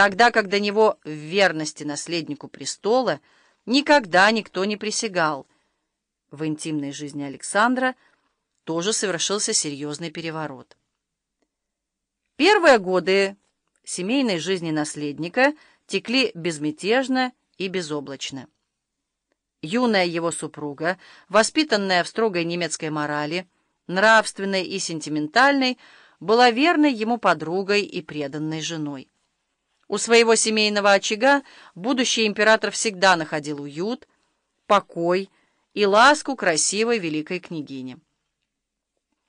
тогда как до него в верности наследнику престола никогда никто не присягал. В интимной жизни Александра тоже совершился серьезный переворот. Первые годы семейной жизни наследника текли безмятежно и безоблачно. Юная его супруга, воспитанная в строгой немецкой морали, нравственной и сентиментальной, была верной ему подругой и преданной женой. У своего семейного очага будущий император всегда находил уют, покой и ласку красивой великой княгини.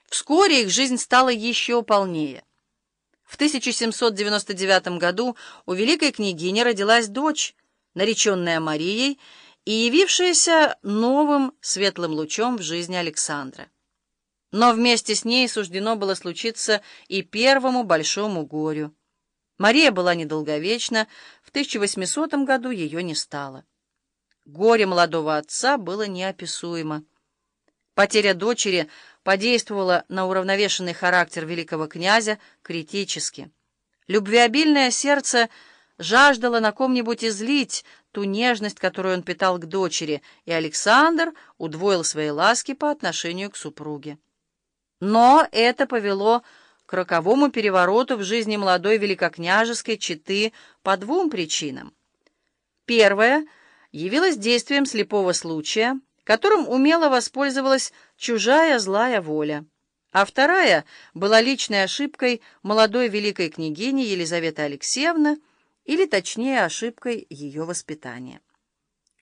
Вскоре их жизнь стала еще полнее. В 1799 году у великой княгини родилась дочь, нареченная Марией, и явившаяся новым светлым лучом в жизни Александра. Но вместе с ней суждено было случиться и первому большому горю. Мария была недолговечна, в 1800 году ее не стало. Горе молодого отца было неописуемо. Потеря дочери подействовала на уравновешенный характер великого князя критически. Любвеобильное сердце жаждало на ком-нибудь излить ту нежность, которую он питал к дочери, и Александр удвоил свои ласки по отношению к супруге. Но это повело к роковому перевороту в жизни молодой великокняжеской четы по двум причинам. Первое явилось действием слепого случая, которым умело воспользовалась чужая злая воля, а вторая была личной ошибкой молодой великой княгини Елизаветы Алексеевны, или точнее ошибкой ее воспитания.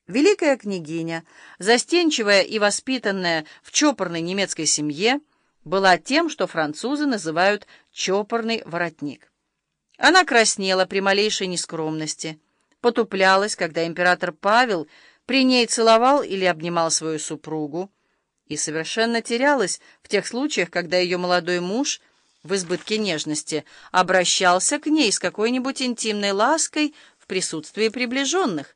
Великая княгиня, застенчивая и воспитанная в чопорной немецкой семье, была тем, что французы называют «чопорный воротник». Она краснела при малейшей нескромности, потуплялась, когда император Павел при ней целовал или обнимал свою супругу, и совершенно терялась в тех случаях, когда ее молодой муж в избытке нежности обращался к ней с какой-нибудь интимной лаской в присутствии приближенных.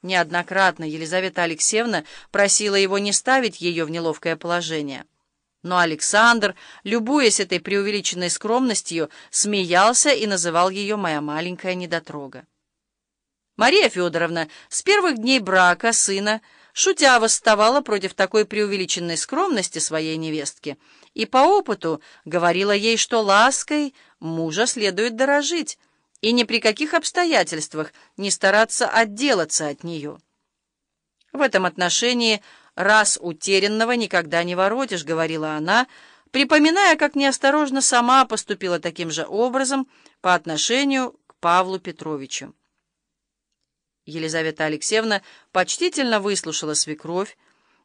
Неоднократно Елизавета Алексеевна просила его не ставить ее в неловкое положение. Но Александр, любуясь этой преувеличенной скромностью, смеялся и называл ее «моя маленькая недотрога». Мария Федоровна с первых дней брака сына, шутя, восставала против такой преувеличенной скромности своей невестки и по опыту говорила ей, что лаской мужа следует дорожить и ни при каких обстоятельствах не стараться отделаться от нее. В этом отношении «раз утерянного никогда не воротишь», — говорила она, припоминая, как неосторожно сама поступила таким же образом по отношению к Павлу Петровичу. Елизавета Алексеевна почтительно выслушала свекровь,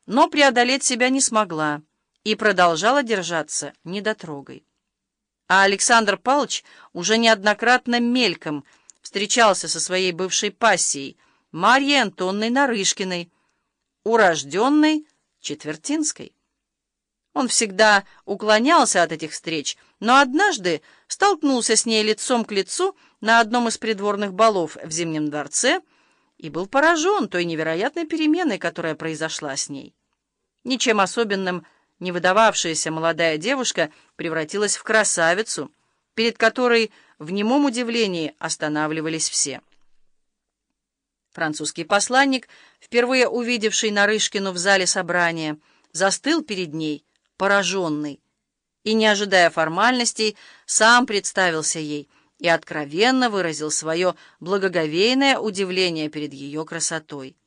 но преодолеть себя не смогла и продолжала держаться недотрогой. А Александр Павлович уже неоднократно мельком встречался со своей бывшей пассией, Марьей Антонной Нарышкиной, урожденной Четвертинской. Он всегда уклонялся от этих встреч, но однажды столкнулся с ней лицом к лицу на одном из придворных балов в Зимнем дворце и был поражен той невероятной переменой, которая произошла с ней. Ничем особенным не выдававшаяся молодая девушка превратилась в красавицу, перед которой в немом удивлении останавливались все. Французский посланник, впервые увидевший Нарышкину в зале собрания, застыл перед ней, пораженный, и, не ожидая формальностей, сам представился ей и откровенно выразил свое благоговейное удивление перед ее красотой.